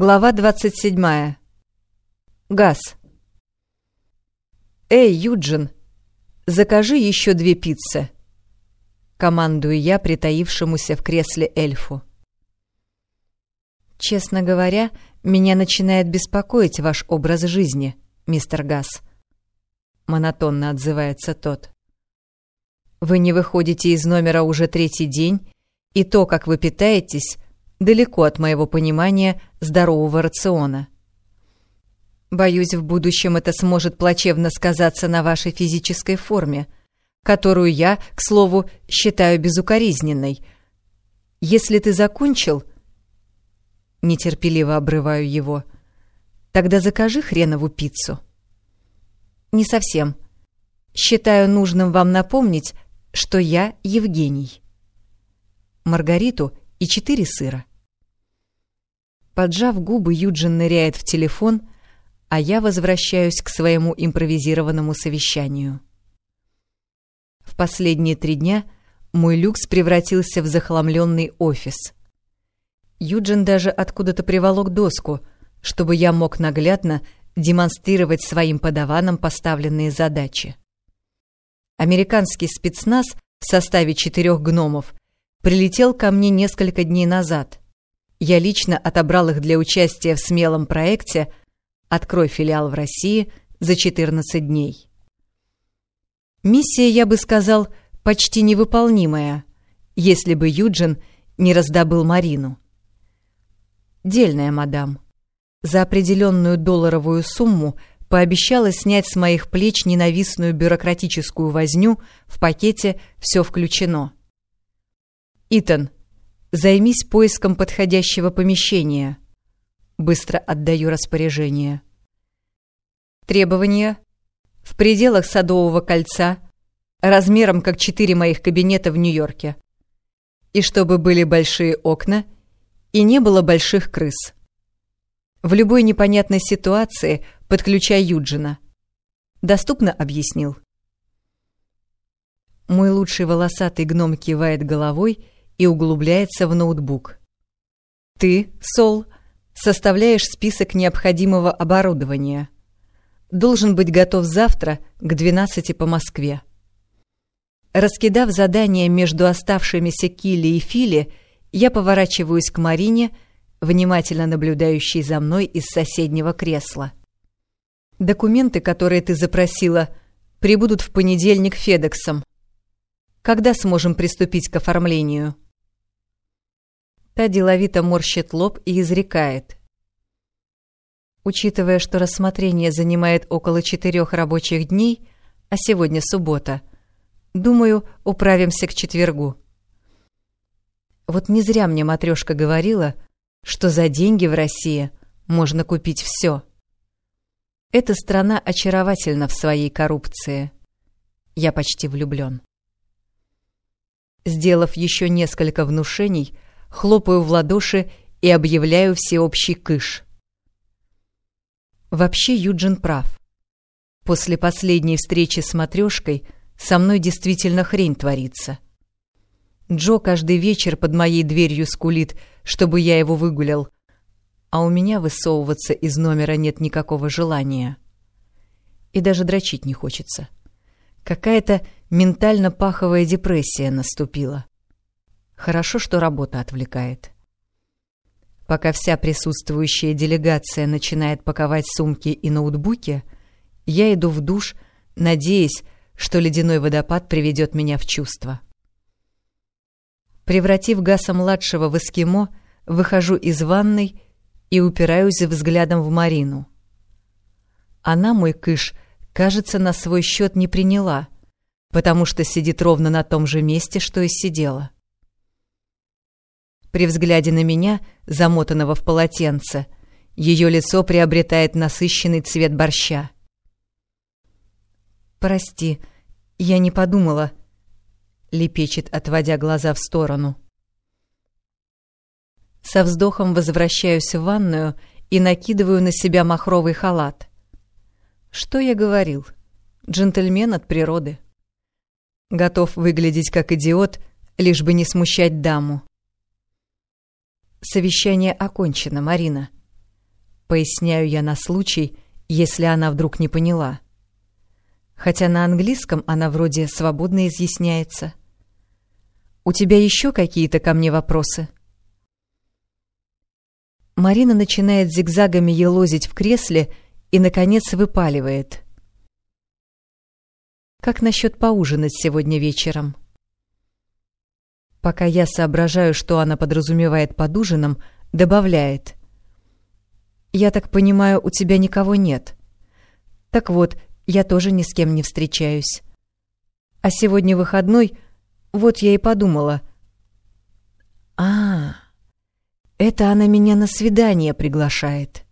Глава 27. Газ. «Эй, Юджин, закажи еще две пиццы!» Командую я притаившемуся в кресле эльфу. «Честно говоря, меня начинает беспокоить ваш образ жизни, мистер Газ», — монотонно отзывается тот. «Вы не выходите из номера уже третий день, и то, как вы питаетесь, далеко от моего понимания здорового рациона. Боюсь, в будущем это сможет плачевно сказаться на вашей физической форме, которую я, к слову, считаю безукоризненной. Если ты закончил... Нетерпеливо обрываю его. Тогда закажи хренову пиццу. Не совсем. Считаю нужным вам напомнить, что я Евгений. Маргариту и четыре сыра. Поджав губы, Юджин ныряет в телефон, а я возвращаюсь к своему импровизированному совещанию. В последние три дня мой люкс превратился в захламленный офис. Юджин даже откуда-то приволок доску, чтобы я мог наглядно демонстрировать своим подаванам поставленные задачи. Американский спецназ в составе четырех гномов прилетел ко мне несколько дней назад. Я лично отобрал их для участия в смелом проекте «Открой филиал в России» за 14 дней. Миссия, я бы сказал, почти невыполнимая, если бы Юджин не раздобыл Марину. Дельная мадам. За определенную долларовую сумму пообещала снять с моих плеч ненавистную бюрократическую возню в пакете «Все включено». «Итан, займись поиском подходящего помещения». Быстро отдаю распоряжение. Требования. В пределах Садового кольца, размером как четыре моих кабинета в Нью-Йорке. И чтобы были большие окна, и не было больших крыс. В любой непонятной ситуации подключай Юджина. Доступно объяснил. Мой лучший волосатый гном кивает головой и углубляется в ноутбук. Ты, Сол, составляешь список необходимого оборудования. Должен быть готов завтра к 12 по Москве. Раскидав задания между оставшимися Килли и Фили, я поворачиваюсь к Марине, внимательно наблюдающей за мной из соседнего кресла. Документы, которые ты запросила, прибудут в понедельник Федексом. Когда сможем приступить к оформлению?» Та деловито морщит лоб и изрекает. Учитывая, что рассмотрение занимает около четырех рабочих дней, а сегодня суббота, думаю, управимся к четвергу. Вот не зря мне матрешка говорила, что за деньги в России можно купить все. Эта страна очаровательна в своей коррупции. Я почти влюблен. Сделав еще несколько внушений, хлопаю в ладоши и объявляю всеобщий кыш. Вообще Юджин прав. После последней встречи с матрешкой со мной действительно хрень творится. Джо каждый вечер под моей дверью скулит, чтобы я его выгулял, а у меня высовываться из номера нет никакого желания. И даже дрочить не хочется. Какая-то ментально-паховая депрессия наступила. Хорошо, что работа отвлекает. Пока вся присутствующая делегация начинает паковать сумки и ноутбуки, я иду в душ, надеясь, что ледяной водопад приведет меня в чувство. Превратив Гаса-младшего в эскимо, выхожу из ванной и упираюсь взглядом в Марину. Она, мой кыш, кажется, на свой счет не приняла, потому что сидит ровно на том же месте, что и сидела. При взгляде на меня, замотанного в полотенце, ее лицо приобретает насыщенный цвет борща. «Прости, я не подумала», — лепечет, отводя глаза в сторону. Со вздохом возвращаюсь в ванную и накидываю на себя махровый халат. Что я говорил? Джентльмен от природы. Готов выглядеть как идиот, лишь бы не смущать даму. «Совещание окончено, Марина», Поясняю я на случай, если она вдруг не поняла. Хотя на английском она вроде свободно изъясняется. «У тебя еще какие-то ко мне вопросы?» Марина начинает зигзагами елозить в кресле и, наконец, выпаливает. «Как насчет поужинать сегодня вечером?» Пока я соображаю, что она подразумевает под ужином, добавляет. «Я так понимаю, у тебя никого нет?» «Так вот, я тоже ни с кем не встречаюсь. А сегодня выходной, вот я и подумала. А, это она меня на свидание приглашает.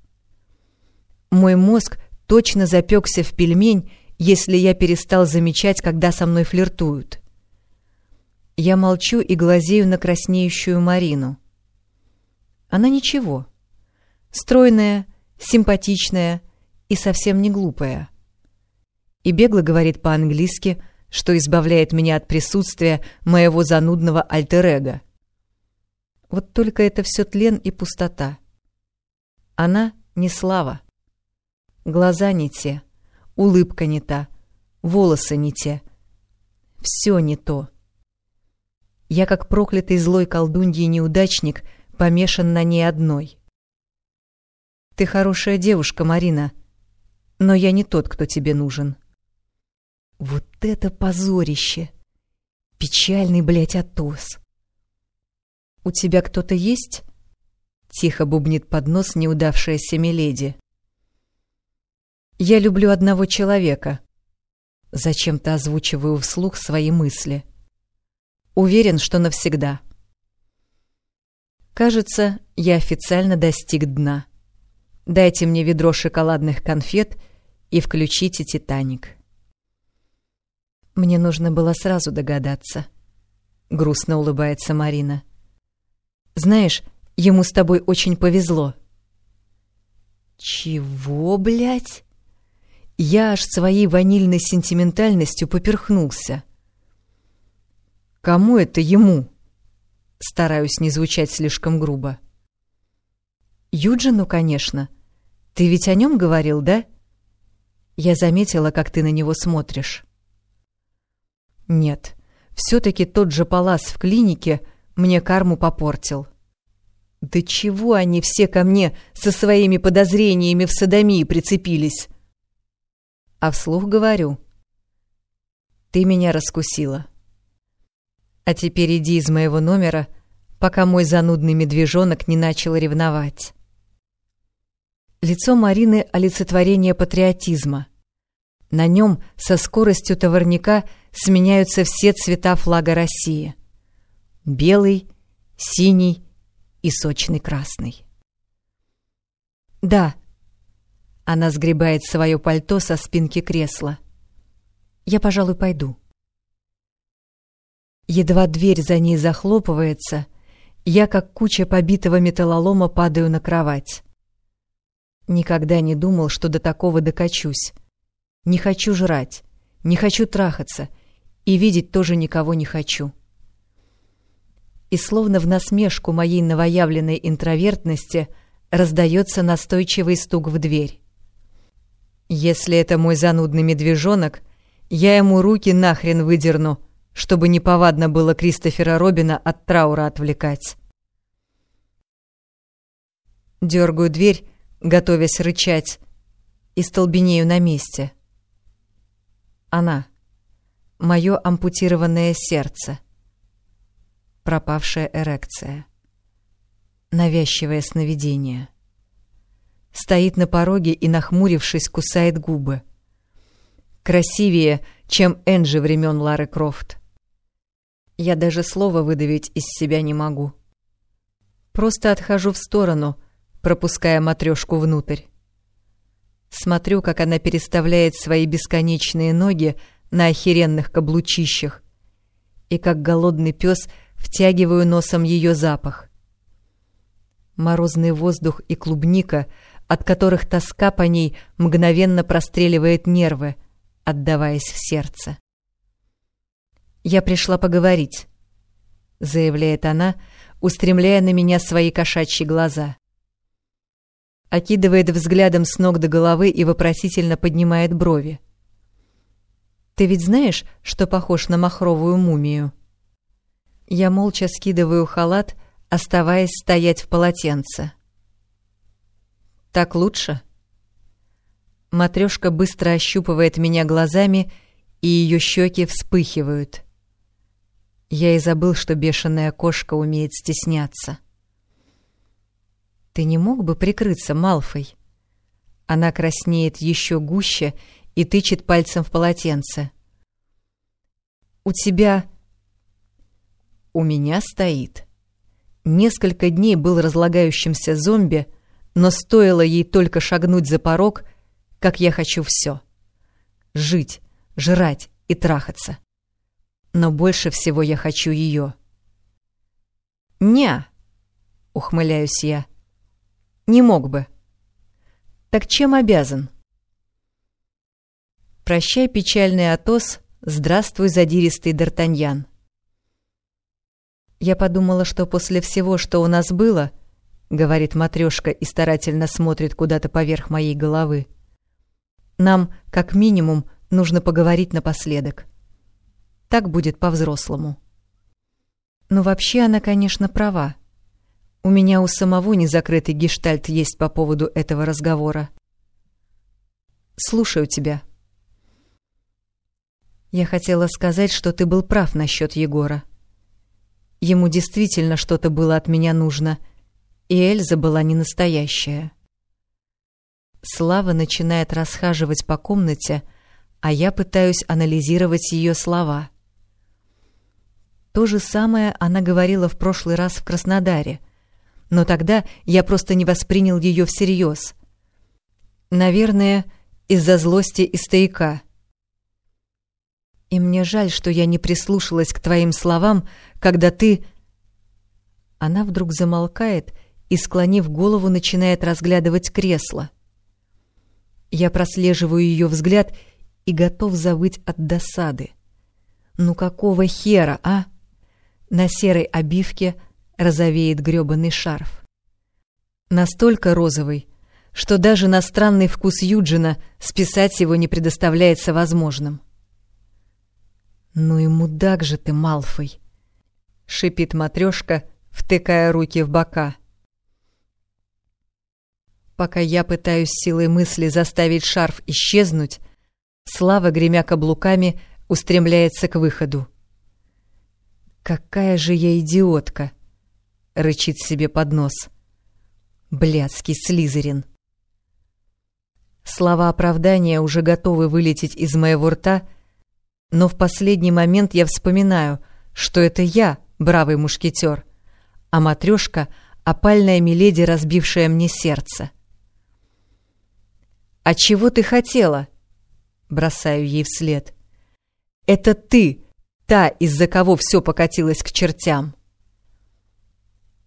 Мой мозг точно запекся в пельмень, если я перестал замечать, когда со мной флиртуют. Я молчу и глазею на краснеющую Марину. Она ничего. Стройная, симпатичная и совсем не глупая и бегло говорит по-английски, что избавляет меня от присутствия моего занудного альтер-эго. Вот только это все тлен и пустота. Она не слава. Глаза не те, улыбка не та, волосы не те. Все не то. Я, как проклятый злой колдуньий неудачник, помешан на ней одной. Ты хорошая девушка, Марина, но я не тот, кто тебе нужен. Вот это позорище! Печальный, блядь, Атос. «У тебя кто-то есть?» Тихо бубнит под нос неудавшаяся Миледи. «Я люблю одного человека». Зачем-то озвучиваю вслух свои мысли. Уверен, что навсегда. Кажется, я официально достиг дна. Дайте мне ведро шоколадных конфет и включите «Титаник». Мне нужно было сразу догадаться. Грустно улыбается Марина. Знаешь, ему с тобой очень повезло. Чего, блядь? Я аж своей ванильной сентиментальностью поперхнулся. Кому это ему? Стараюсь не звучать слишком грубо. Юджину, конечно. Ты ведь о нем говорил, да? Я заметила, как ты на него смотришь. Нет, все-таки тот же палас в клинике мне карму попортил. Да чего они все ко мне со своими подозрениями в садомии прицепились? А вслух говорю. Ты меня раскусила. А теперь иди из моего номера, пока мой занудный медвежонок не начал ревновать. Лицо Марины — олицетворение патриотизма. На нем со скоростью товарника — сменяются все цвета флага России. Белый, синий и сочный красный. «Да». Она сгребает свое пальто со спинки кресла. «Я, пожалуй, пойду». Едва дверь за ней захлопывается, я, как куча побитого металлолома, падаю на кровать. Никогда не думал, что до такого докачусь. Не хочу жрать, не хочу трахаться — и видеть тоже никого не хочу. И словно в насмешку моей новоявленной интровертности раздается настойчивый стук в дверь. Если это мой занудный медвежонок, я ему руки нахрен выдерну, чтобы неповадно было Кристофера Робина от траура отвлекать. Дергаю дверь, готовясь рычать, и столбенею на месте. Она мое ампутированное сердце, пропавшая эрекция, навязчивое сновидение. Стоит на пороге и, нахмурившись, кусает губы. Красивее, чем Энджи времен Лары Крофт. Я даже слова выдавить из себя не могу. Просто отхожу в сторону, пропуская матрешку внутрь. Смотрю, как она переставляет свои бесконечные ноги, на охеренных каблучищах, и как голодный пес втягиваю носом ее запах. Морозный воздух и клубника, от которых тоска по ней мгновенно простреливает нервы, отдаваясь в сердце. «Я пришла поговорить», — заявляет она, устремляя на меня свои кошачьи глаза. окидывает взглядом с ног до головы и вопросительно поднимает брови. «Ты ведь знаешь, что похож на махровую мумию?» Я молча скидываю халат, оставаясь стоять в полотенце. «Так лучше?» Матрёшка быстро ощупывает меня глазами, и её щеки вспыхивают. Я и забыл, что бешеная кошка умеет стесняться. «Ты не мог бы прикрыться, Малфой?» Она краснеет еще гуще и тычет пальцем в полотенце. «У тебя...» «У меня стоит». Несколько дней был разлагающимся зомби, но стоило ей только шагнуть за порог, как я хочу все. Жить, жрать и трахаться. Но больше всего я хочу ее. «Ня!» — ухмыляюсь я. Не мог бы. Так чем обязан? Прощай, печальный Атос, здравствуй, задиристый Д'Артаньян. Я подумала, что после всего, что у нас было, говорит матрешка и старательно смотрит куда-то поверх моей головы, нам, как минимум, нужно поговорить напоследок. Так будет по-взрослому. Но вообще она, конечно, права. У меня у самого незакрытый гештальт есть по поводу этого разговора. Слушаю тебя. Я хотела сказать, что ты был прав насчет Егора. Ему действительно что-то было от меня нужно, и Эльза была не настоящая. Слава начинает расхаживать по комнате, а я пытаюсь анализировать ее слова. То же самое она говорила в прошлый раз в Краснодаре — но тогда я просто не воспринял ее всерьез. Наверное, из-за злости и стояка. И мне жаль, что я не прислушалась к твоим словам, когда ты... Она вдруг замолкает и, склонив голову, начинает разглядывать кресло. Я прослеживаю ее взгляд и готов завыть от досады. Ну какого хера, а? На серой обивке розовеет грёбаный шарф. Настолько розовый, что даже на странный вкус Юджина списать его не предоставляется возможным. «Ну и мудак же ты, Малфой!» — шипит матрешка, втыкая руки в бока. Пока я пытаюсь силой мысли заставить шарф исчезнуть, Слава, гремя каблуками, устремляется к выходу. «Какая же я идиотка!» рычит себе под нос. Блядский слизерин. Слова оправдания уже готовы вылететь из моего рта, но в последний момент я вспоминаю, что это я, бравый мушкетер, а матрешка — опальная миледи, разбившая мне сердце. «А чего ты хотела?» — бросаю ей вслед. «Это ты, та, из-за кого все покатилось к чертям».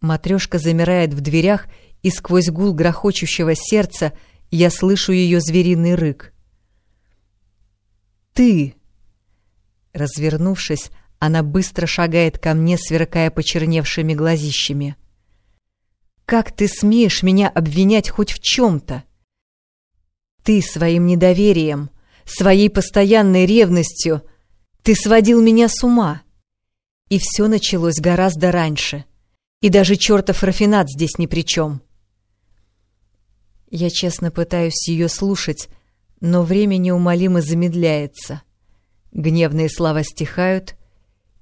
Матрешка замирает в дверях, и сквозь гул грохочущего сердца я слышу ее звериный рык. «Ты!» Развернувшись, она быстро шагает ко мне, сверкая почерневшими глазищами. «Как ты смеешь меня обвинять хоть в чем-то? Ты своим недоверием, своей постоянной ревностью, ты сводил меня с ума. И все началось гораздо раньше. И даже чертов рафинат здесь ни при чем. Я честно пытаюсь ее слушать, но время неумолимо замедляется. Гневные слова стихают,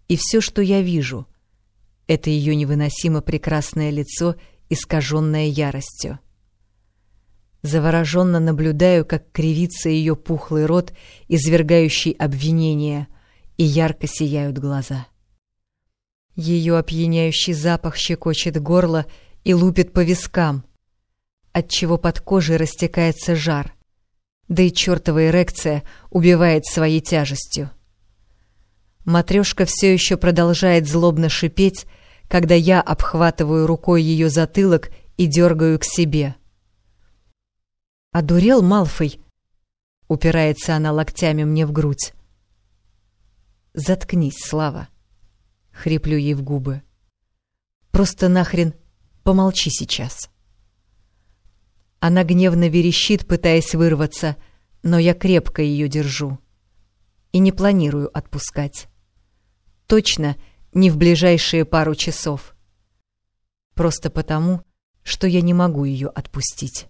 и все, что я вижу, — это ее невыносимо прекрасное лицо, искаженное яростью. Завороженно наблюдаю, как кривится ее пухлый рот, извергающий обвинения, и ярко сияют глаза. — ее опьяняющий запах щекочет горло и лупит по вискам, отчего под кожей растекается жар, да и чертова эрекция убивает своей тяжестью. Матрешка все еще продолжает злобно шипеть, когда я обхватываю рукой ее затылок и дергаю к себе. «Одурел Малфой?» — упирается она локтями мне в грудь. «Заткнись, Слава!» Хриплю ей в губы. Просто нахрен помолчи сейчас. Она гневно верещит, пытаясь вырваться, но я крепко ее держу. И не планирую отпускать. Точно не в ближайшие пару часов. Просто потому, что я не могу ее отпустить.